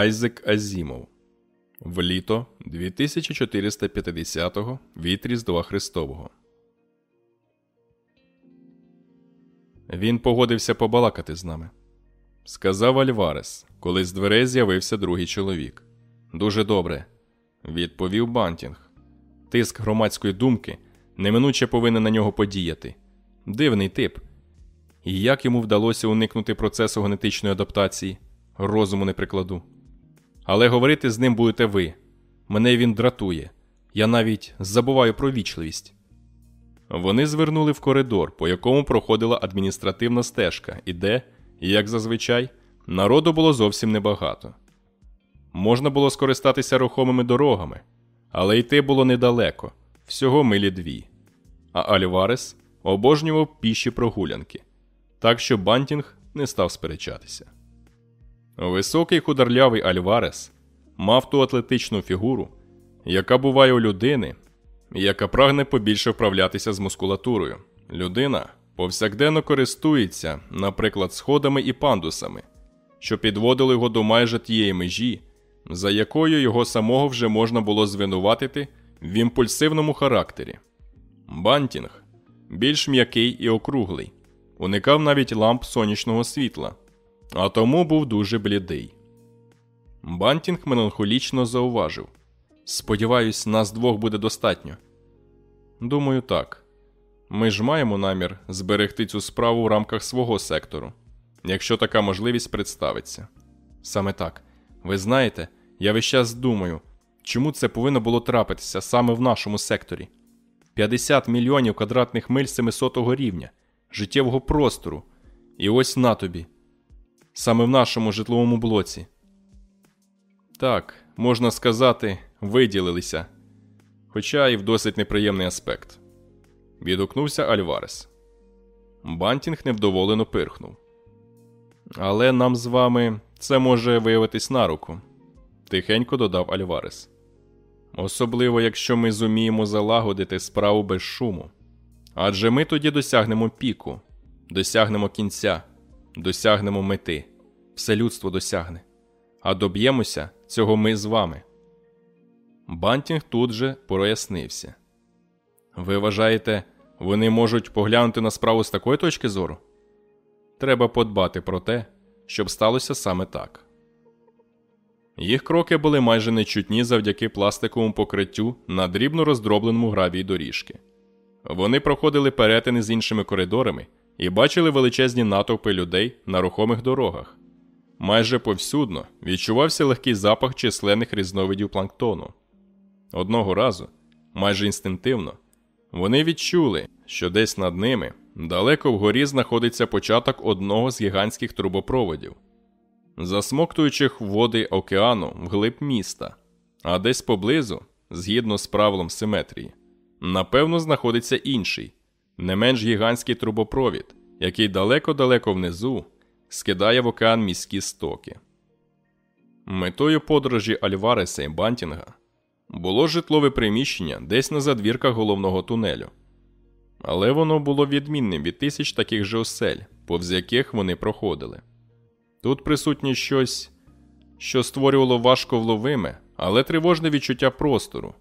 Айзек Азімов В літо 2450-го від Різдва Христового. Він погодився побалакати з нами. Сказав Альварес, коли з дверей з'явився другий чоловік. Дуже добре, відповів Бантінг. Тиск громадської думки неминуче повинен на нього подіяти. Дивний тип. І як йому вдалося уникнути процесу генетичної адаптації, розуму не прикладу. Але говорити з ним будете ви. Мене він дратує. Я навіть забуваю про вічливість. Вони звернули в коридор, по якому проходила адміністративна стежка, і де, як зазвичай, народу було зовсім небагато. Можна було скористатися рухомими дорогами, але йти було недалеко, всього милі дві. А Альварес обожнював піші прогулянки, так що Бантінг не став сперечатися. Високий хударлявий Альварес мав ту атлетичну фігуру, яка буває у людини, яка прагне побільше вправлятися з мускулатурою. Людина повсякденно користується, наприклад, сходами і пандусами, що підводили його до майже тієї межі, за якою його самого вже можна було звинуватити в імпульсивному характері. Бантінг більш м'який і округлий, уникав навіть ламп сонячного світла, а тому був дуже блідий. Бантінг меланхолічно зауважив Сподіваюсь, нас двох буде достатньо. Думаю, так. Ми ж маємо намір зберегти цю справу в рамках свого сектору, якщо така можливість представиться. Саме так. Ви знаєте, я весь час думаю, чому це повинно було трапитися саме в нашому секторі. 50 мільйонів квадратних миль 700 рівня, життєвого простору. І ось на тобі. Саме в нашому житловому блоці. Так, можна сказати, виділилися. Хоча і в досить неприємний аспект. Відгукнувся Альварес. Бантінг невдоволено пирхнув. Але нам з вами це може виявитись на руку, тихенько додав Альварес. Особливо, якщо ми зуміємо залагодити справу без шуму. Адже ми тоді досягнемо піку, досягнемо кінця, досягнемо мети, все людство досягне, а доб'ємося цього ми з вами. Бантінг тут же прояснився. Ви вважаєте, вони можуть поглянути на справу з такої точки зору? Треба подбати про те, щоб сталося саме так. Їх кроки були майже нечутні завдяки пластиковому покриттю на дрібно роздробленому гравій доріжки. Вони проходили перетини з іншими коридорами і бачили величезні натовпи людей на рухомих дорогах. Майже повсюдно відчувався легкий запах численних різновидів планктону. Одного разу, майже інстинктивно, вони відчули, що десь над ними далеко вгорі знаходиться початок одного з гігантських трубопроводів, засмоктуючих води океану вглиб міста, а десь поблизу, згідно з правилом симетрії, напевно, знаходиться інший, не менш гігантський трубопровід, який далеко-далеко внизу скидає в океан міські стоки. Метою подорожі Альвареса і Бантінга було житлове приміщення десь на задвірках головного тунелю. Але воно було відмінним від тисяч таких же осель, повз яких вони проходили. Тут присутнє щось, що створювало важко вловиме, але тривожне відчуття простору,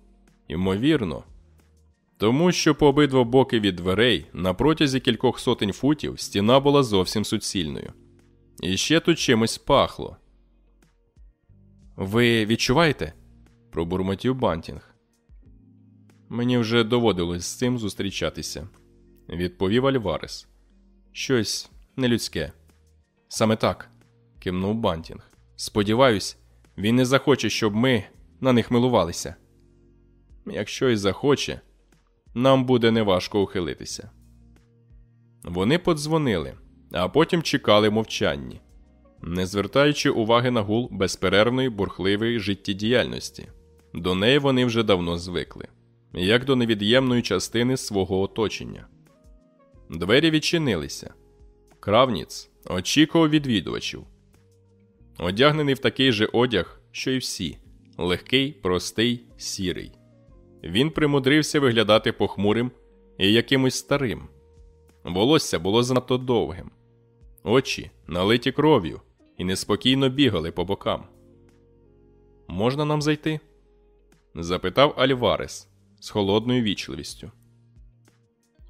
ймовірно, тому що по обидва боки від дверей на протязі кількох сотень футів стіна була зовсім суцільною. І ще тут чимось пахло. Ви відчуваєте? пробурмотів Бантінг. Мені вже доводилось з цим зустрічатися, відповів Альварес. Щось нелюдське. Саме так, кивнув Бантінг. Сподіваюсь, він не захоче, щоб ми на них милувалися. Якщо й захоче, нам буде неважко ухилитися. Вони подзвонили, а потім чекали мовчанні, не звертаючи уваги на гул безперервної бурхливої життєдіяльності. До неї вони вже давно звикли, як до невід'ємної частини свого оточення. Двері відчинилися. Кравніц очікував відвідувачів. Одягнений в такий же одяг, що й всі легкий, простий, сірий. Він примудрився виглядати похмурим і якимось старим. Волосся було занадто довгим, очі налиті кров'ю і неспокійно бігали по бокам. можна нам зайти? запитав Альварес з холодною вічливістю.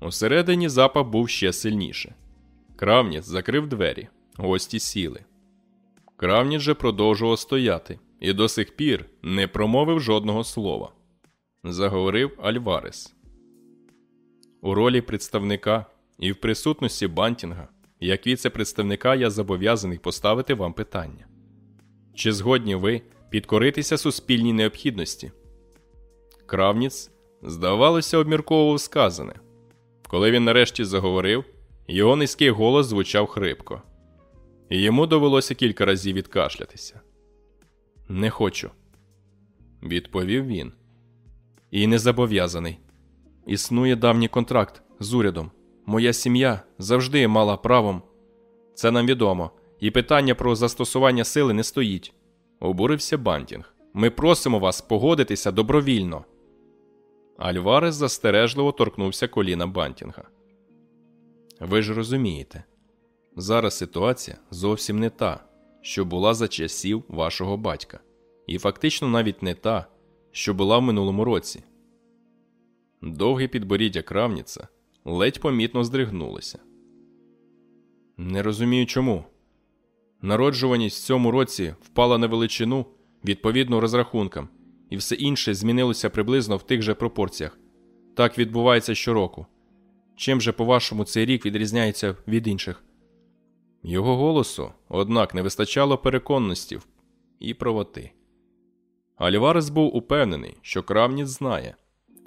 Усередині запах був ще сильніше. Кравніц закрив двері, гості сіли. Кравніц же продовжував стояти і до сих пір не промовив жодного слова. Заговорив Альварес. У ролі представника і в присутності Бантінга, як віце-представника, я зобов'язаний поставити вам питання. Чи згодні ви підкоритися суспільній необхідності? Кравніц, здавалося, обмірковував сказане. Коли він нарешті заговорив, його низький голос звучав хрипко, і йому довелося кілька разів відкашлятися. Не хочу, відповів він. І не зобов'язаний. Існує давній контракт з урядом. Моя сім'я завжди мала правом. Це нам відомо, і питання про застосування сили не стоїть. Обурився Бантінг. Ми просимо вас погодитися добровільно. Альварес застережливо торкнувся коліна Бантінга. Ви ж розумієте, зараз ситуація зовсім не та, що була за часів вашого батька, і фактично навіть не та, що була в минулому році. Довге підборіддя Кравніця ледь помітно здригнулося. Не розумію чому. Народжуваність в цьому році впала на величину відповідно розрахункам, і все інше змінилося приблизно в тих же пропорціях. Так відбувається щороку. Чим же, по-вашому, цей рік відрізняється від інших? Його голосу, однак, не вистачало переконності і правоти. Альварес був упевнений, що Кравніц знає,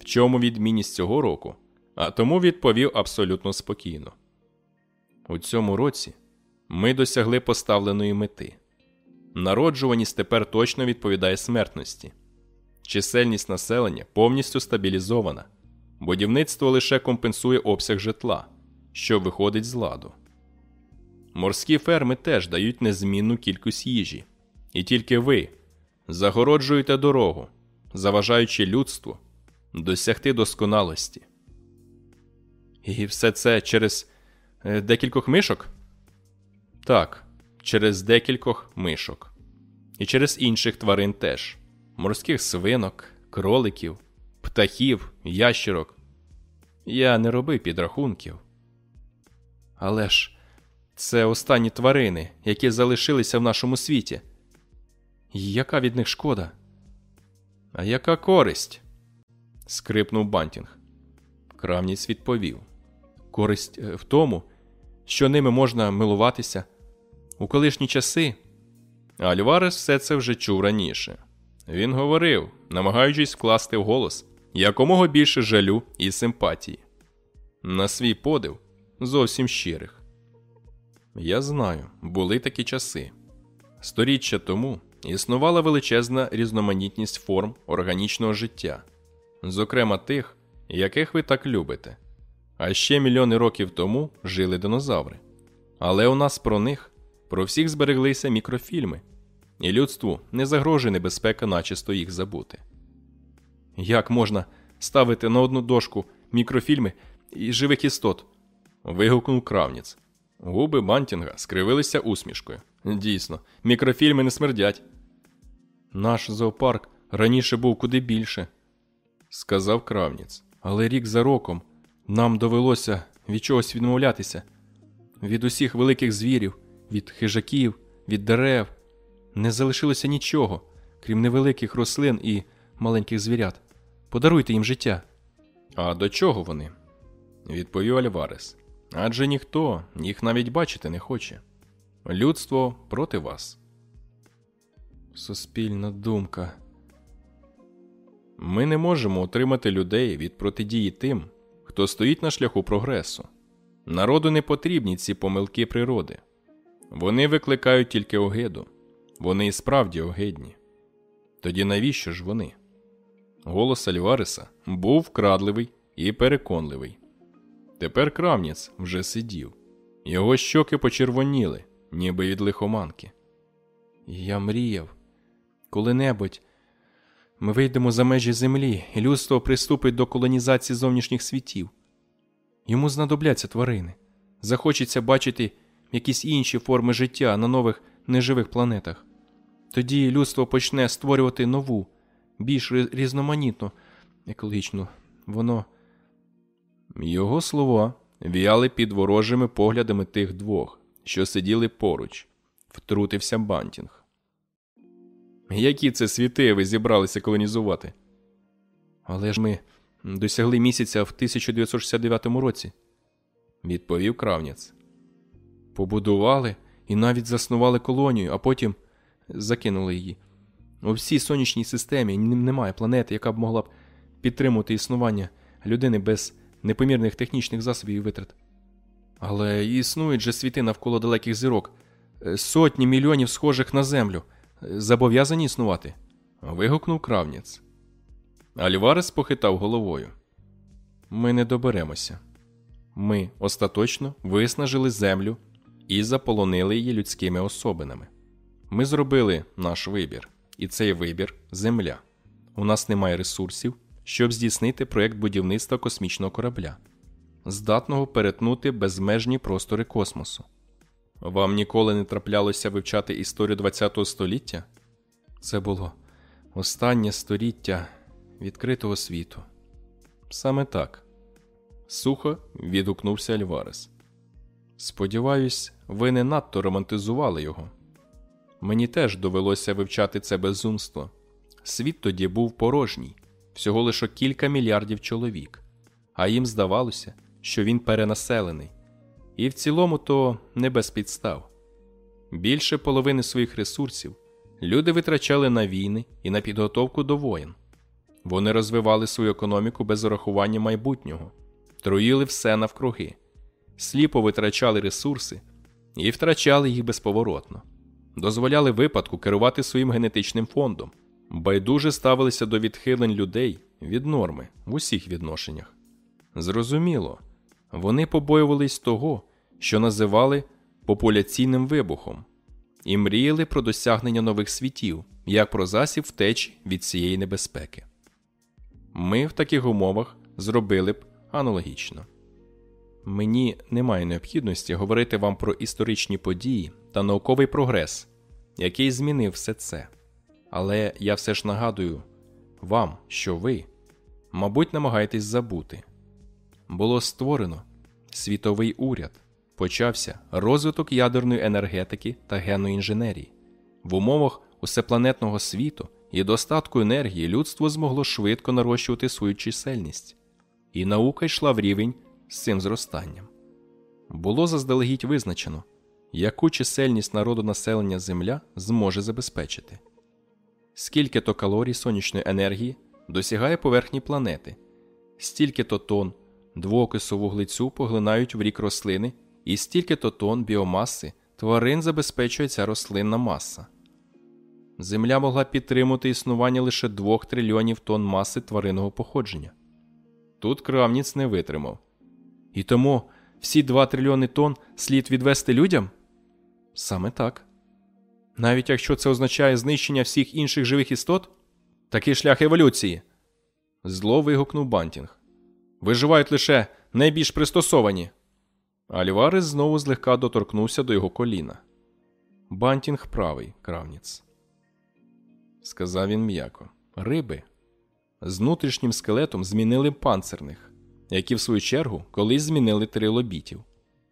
в чому відмінність цього року, а тому відповів абсолютно спокійно. У цьому році ми досягли поставленої мети. Народжуваність тепер точно відповідає смертності. Чисельність населення повністю стабілізована, будівництво лише компенсує обсяг житла, що виходить з ладу. Морські ферми теж дають незмінну кількість їжі, і тільки ви загороджуєте дорогу, заважаючи людству досягти досконалості. І все це через е, декількох мишок? Так, через декількох мишок. І через інших тварин теж морських свинок, кроликів, птахів, ящерок. Я не робив підрахунків. Але ж це останні тварини, які залишилися в нашому світі. Яка від них шкода? А яка користь? скрипнув Бантінг. Кравніць відповів: Користь є, в тому, що ними можна милуватися. У колишні часи. Альварес все це вже чув раніше. Він говорив, намагаючись вкласти в голос якомога більше жалю і симпатії. На свій подив зовсім щирих. Я знаю, були такі часи. Сторіччя тому існувала величезна різноманітність форм органічного життя, зокрема тих, яких ви так любите. А ще мільйони років тому жили динозаври. Але у нас про них, про всіх збереглися мікрофільми, і людству не загрожує небезпека начисто їх забути. Як можна ставити на одну дошку мікрофільми і живих істот? вигукнув Кравніц. Губи Бантінга скривилися усмішкою. Дійсно, мікрофільми не смердять. Наш зоопарк раніше був куди більше, сказав кравніц. Але рік за роком нам довелося від чогось відмовлятися від усіх великих звірів, від хижаків, від дерев. Не залишилося нічого, крім невеликих рослин і маленьких звірят. Подаруйте їм життя. А до чого вони? відповів Альварес. Адже ніхто їх навіть бачити не хоче. Людство проти вас. Суспільна думка. Ми не можемо утримати людей від протидії тим, хто стоїть на шляху прогресу. Народу не потрібні ці помилки природи. Вони викликають тільки огиду. Вони і справді огидні. Тоді навіщо ж вони? Голос Альвареса був вкрадливий і переконливий. Тепер кравніц вже сидів, його щоки почервоніли, ніби від лихоманки. Я мріяв коли-небудь ми вийдемо за межі землі, і людство приступить до колонізації зовнішніх світів. Йому знадобляться тварини. Захочеться бачити якісь інші форми життя на нових неживих планетах. Тоді людство почне створювати нову, більш різноманітну, екологічну. Воно. Його слова віяли під ворожими поглядами тих двох, що сиділи поруч, втрутився Бантінг. Які це світи ви зібралися колонізувати? Але ж ми досягли місяця в 1969 році, відповів Кравніц. Побудували і навіть заснували колонію, а потім закинули її. У всій сонячній системі немає планети, яка б могла б підтримувати існування людини без непомірних технічних засобів і витрат. Але існують же світи навколо далеких зірок, сотні мільйонів схожих на землю, зобов'язані існувати. Вигукнув кравніць. Альварес похитав головою. Ми не доберемося. Ми остаточно виснажили землю і заполонили її людськими особинами. Ми зробили наш вибір, і цей вибір земля. У нас немає ресурсів, щоб здійснити проєкт будівництва космічного корабля, здатного перетнути безмежні простори космосу. Вам ніколи не траплялося вивчати історію ХХ століття? Це було останнє століття відкритого світу. Саме так. Сухо відгукнувся Альварес. Сподіваюсь, ви не надто романтизували його. Мені теж довелося вивчати це безумство. Світ тоді був порожній, всього лише кілька мільярдів чоловік, а їм здавалося, що він перенаселений, і в цілому то не без підстав. Більше половини своїх ресурсів люди витрачали на війни і на підготовку до воєн. Вони розвивали свою економіку без урахування майбутнього, труїли все навкруги, сліпо витрачали ресурси і втрачали їх безповоротно, дозволяли випадку керувати своїм генетичним фондом, байдуже ставилися до відхилень людей від норми в усіх відношеннях. Зрозуміло, вони побоювались того, що називали популяційним вибухом, і мріяли про досягнення нових світів, як про засіб втечі від цієї небезпеки. Ми в таких умовах зробили б аналогічно. Мені немає необхідності говорити вам про історичні події та науковий прогрес, який змінив все це. Але я все ж нагадую вам, що ви, мабуть, намагаєтесь забути. Було створено світовий уряд, почався розвиток ядерної енергетики та генної інженерії. В умовах усепланетного світу і достатку енергії людство змогло швидко нарощувати свою чисельність, і наука йшла в рівень з цим зростанням. Було заздалегідь визначено, яку чисельність народу населення Земля зможе забезпечити, скільки то калорій сонячної енергії досягає поверхні планети, стільки то тонн двокису вуглецю поглинають в рік рослини, і стільки то тонн біомаси тварин забезпечує ця рослинна маса. Земля могла підтримати існування лише 2 трильйонів тонн маси тваринного походження. Тут Кравніц не витримав. І тому всі 2 трильйони тонн слід відвести людям? Саме так. Навіть якщо це означає знищення всіх інших живих істот, такий шлях еволюції. Зло вигукнув Бантінг. Виживають лише найбільш пристосовані. Альварес знову злегка доторкнувся до його коліна. Бантінг правий, Кравніц сказав він м'яко. Риби з внутрішнім скелетом змінили панцирних, які, в свою чергу, колись змінили трилобітів.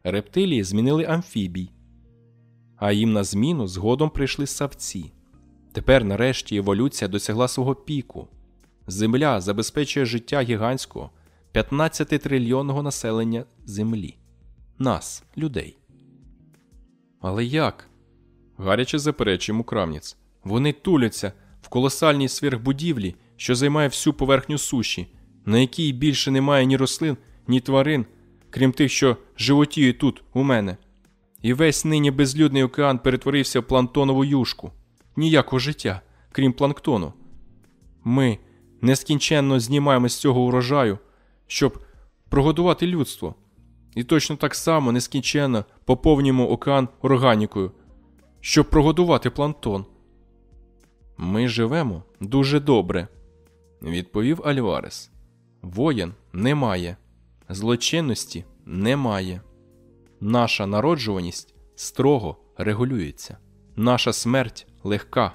Рептилії змінили амфібій, а їм на зміну згодом прийшли савці. Тепер, нарешті, еволюція досягла свого піку. Земля забезпечує життя гігантського 15 трильйонного населення Землі, нас, людей. Але як? гаряче заперечує мукравніць. Вони туляться в колосальній сверхбудівлі, що займає всю поверхню суші, на якій більше немає ні рослин, ні тварин, крім тих, що животіють тут, у мене. І весь нині безлюдний океан перетворився в планктонову юшку, ніякого життя, крім планктону. Ми нескінченно знімаємо з цього урожаю, щоб прогодувати людство, і точно так само нескінченно поповнюємо океан органікою, щоб прогодувати планктон. Ми живемо дуже добре, відповів Альварес. Воєн немає, злочинності немає. Наша народжуваність строго регулюється, наша смерть легка,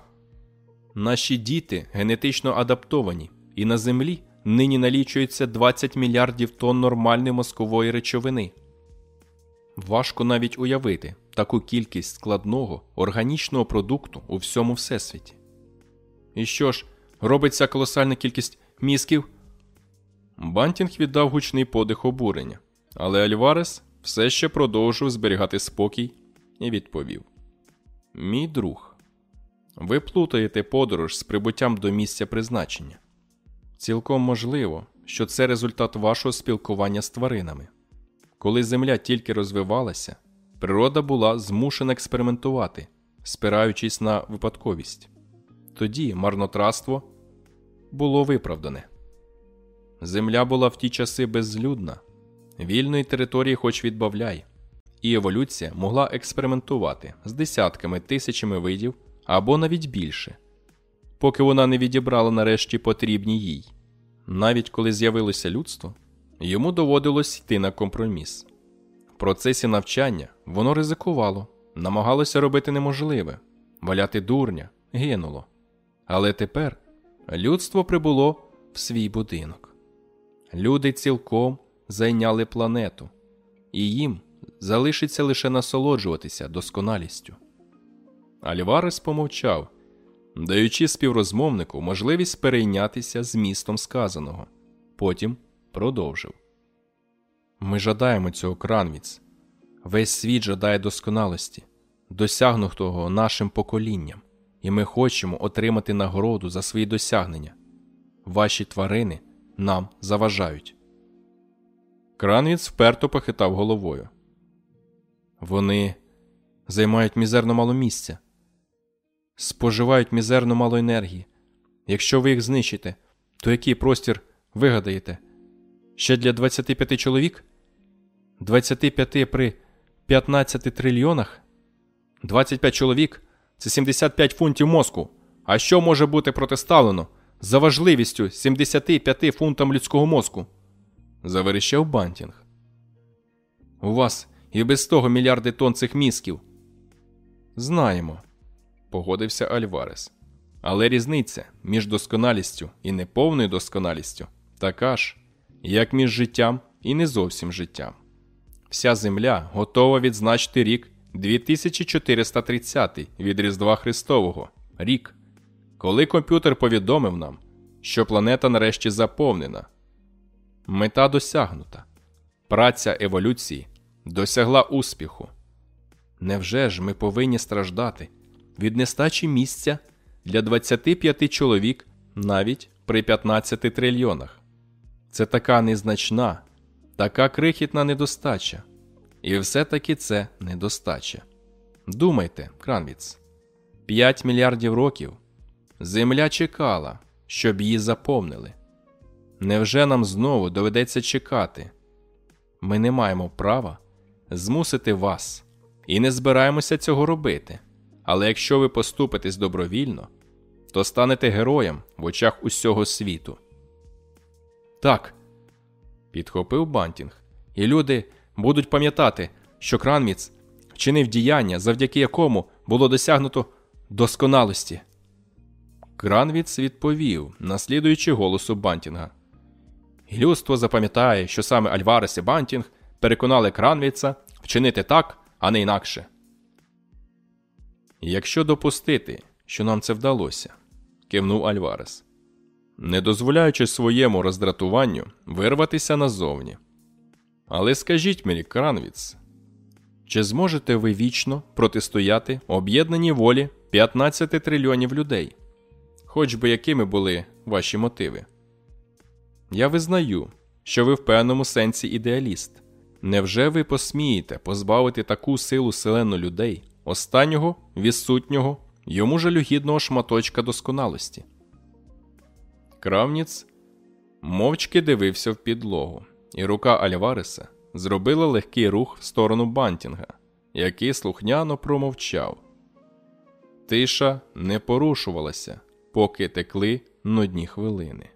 Наші діти генетично адаптовані, і на землі нині налічується 20 мільярдів тонн нормальної мозкової речовини. Важко навіть уявити таку кількість складного органічного продукту у всьому всесвіті. І що ж, робиться колосальна кількість мізків? Бантінг віддав гучний подих обурення, але Альварес все ще продовжив зберігати спокій і відповів: Мій друг, ви плутаєте подорож з прибуттям до місця призначення. Цілком можливо, що це результат вашого спілкування з тваринами. Коли земля тільки розвивалася, природа була змушена експериментувати, спираючись на випадковість. Тоді марнотратство було виправдане. Земля була в ті часи безлюдна, вільної території, хоч відбавляй, і еволюція могла експериментувати з десятками тисячами видів або навіть більше, поки вона не відібрала нарешті потрібні їй. Навіть коли з'явилося людство, йому доводилось йти на компроміс. В процесі навчання воно ризикувало, намагалося робити неможливе, валяти дурня, гинуло. Але тепер людство прибуло в свій будинок. Люди цілком зайняли планету, і їм залишиться лише насолоджуватися досконалістю. Альварес помовчав, даючи співрозмовнику можливість перейнятися змістом сказаного. Потім продовжив. Ми жадаємо цього кранвіц. Весь світ жадає досконалості, досягнутого нашим поколінням, і ми хочемо отримати нагороду за свої досягнення. Ваші тварини нам заважають. Кранвіц вперто похитав головою. Вони займають мізерно мало місця, споживають мізерно мало енергії. Якщо ви їх знищите, то який простір вигадаєте? Ще для 25 чоловік? 25 при 15 трильйонах? 25 чоловік це 75 фунтів мозку. А що може бути протиставлено за важливістю 75 фунтам людського мозку? Заверещав Бантінг. У вас і без того мільярди тонн цих мізків. Знаємо, погодився Альварес. Але різниця між досконалістю і неповною досконалістю така ж, як між життям і не зовсім життям. Вся земля готова відзначити рік 2430 від Різдва Христового рік, коли комп'ютер повідомив нам, що планета нарешті заповнена. Мета досягнута. Праця еволюції досягла успіху. Невже ж ми повинні страждати від нестачі місця для 25 чоловік навіть при 15 трильйонах? Це така незначна, така крихітна недостача. І все-таки це недостача. Думайте, Кранвіц, 5 мільярдів років Земля чекала, щоб її заповнили. Невже нам знову доведеться чекати? Ми не маємо права змусити вас і не збираємося цього робити. Але якщо ви поступитесь добровільно, то станете героєм в очах усього світу. Так, підхопив Бантінг, і люди будуть пам'ятати, що Кравніц вчинив діяння, завдяки якому було досягнуто досконалості. Кравніц відповів, наслідуючи голосу Бантінга. Людство запам'ятає, що саме Альварес і Бантінг переконали Кравніца вчинити так, а не інакше. Якщо допустити, що нам це вдалося, кивнув Альварес, не дозволяючи своєму роздратуванню вирватися назовні. Але скажіть мені, Кранвіц, чи зможете ви вічно протистояти об'єднаній волі 15 трильйонів людей? Хоч би якими були ваші мотиви? Я визнаю, що ви в певному сенсі ідеаліст. Невже ви посмієте позбавити таку силу селену людей, останнього відсутнього, йому жалюгідного шматочка досконалості? Кравніц мовчки дивився в підлогу, і рука Альвареса зробила легкий рух в сторону Бантінга, який слухняно промовчав. Тиша не порушувалася, поки текли нудні хвилини.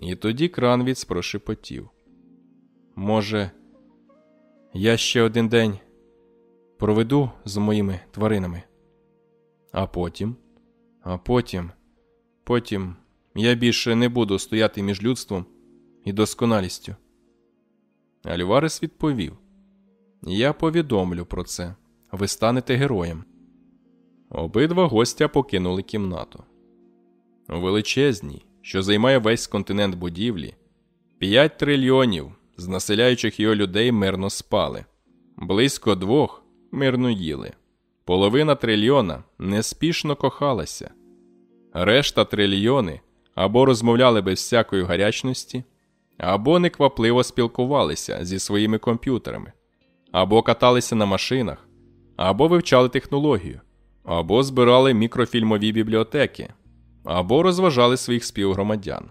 І тоді Кравніц прошепотів. Може, я ще один день проведу з моїми тваринами, а потім А потім, потім я більше не буду стояти між людством і досконалістю. Альварес відповів: Я повідомлю про це. Ви станете героєм. Обидва гостя покинули кімнату. У величезній, що займає весь континент будівлі, 5 трильйонів з населяючих його людей мирно спали, близько двох мирно їли, половина трильйона неспішно кохалася, решта трильйони або розмовляли без всякої гарячності, або неквапливо спілкувалися зі своїми комп'ютерами, або каталися на машинах, або вивчали технологію, або збирали мікрофільмові бібліотеки, або розважали своїх співгромадян.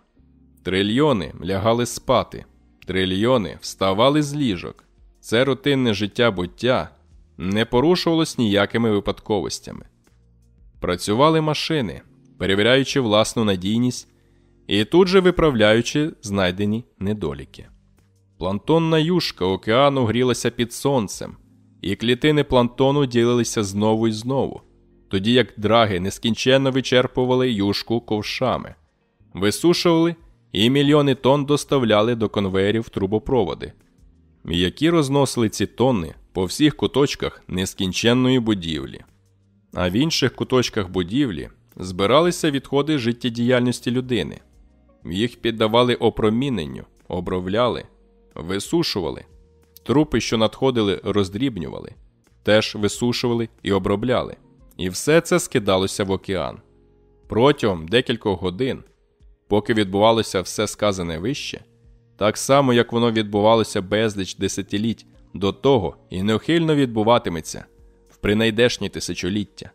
Трильйони лягали спати, трильйони вставали з ліжок. Це рутинне життя буття не порушувалось ніякими випадковостями. Працювали машини, перевіряючи власну надійність і тут же виправляючи знайдені недоліки. Планктонна юшка океану грілася під сонцем, і клітини планктону ділилися знову і знову, тоді як драги нескінченно вичерпували юшку ковшами, висушували і мільйони тонн доставляли до конвеєрів трубопроводи, які розносили ці тонни по всіх куточках нескінченної будівлі. А в інших куточках будівлі збиралися відходи життєдіяльності людини. Їх піддавали опроміненню, обровляли, висушували, трупи, що надходили, роздрібнювали, теж висушували і обробляли. І все це скидалося в океан. Протягом декількох годин, поки відбувалося все сказане вище, так само як воно відбувалося безліч десятиліть до того і неухильно відбуватиметься в принайдешні тисячоліття.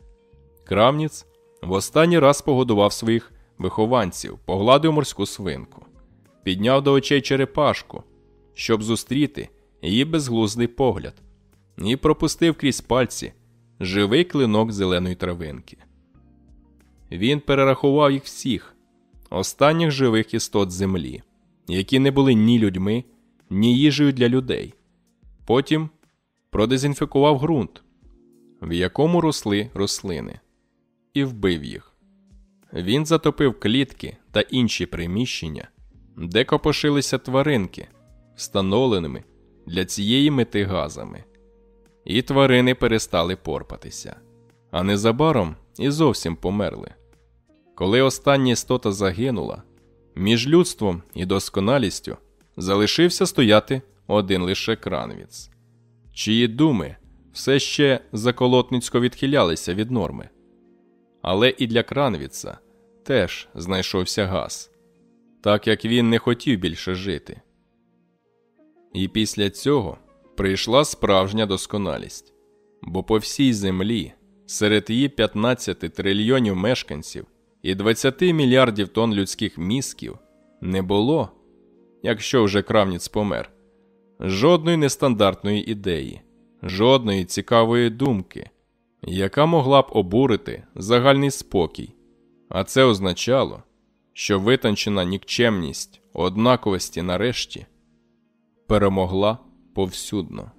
Крамніц в останній раз погодував своїх вихованців, погладив морську свинку, підняв до очей черепашку, щоб зустріти її безглуздий погляд, і пропустив крізь пальці живий клинок зеленої травинки. Він перерахував їх всіх, останніх живих істот землі, які не були ні людьми, ні їжею для людей. Потім продезінфікував ґрунт, в якому росли рослини, і вбив їх. Він затопив клітки та інші приміщення, де копошилися тваринки, встановленими для цієї мети газами, і тварини перестали порпатися, а незабаром і зовсім померли. Коли остання істота загинула, між людством і досконалістю залишився стояти один лише кранвіц, чиї думи все ще заколотницько відхилялися від норми. Але і для кранвіца теж знайшовся газ, так як він не хотів більше жити. І після цього прийшла справжня досконалість, бо по всій землі, серед її 15 трильйонів мешканців і 20 мільярдів тонн людських мізків не було, якщо вже крамніць помер, жодної нестандартної ідеї, жодної цікавої думки, яка могла б обурити загальний спокій а це означало, що витончена нікчемність однаковості нарешті перемогла повсюдно.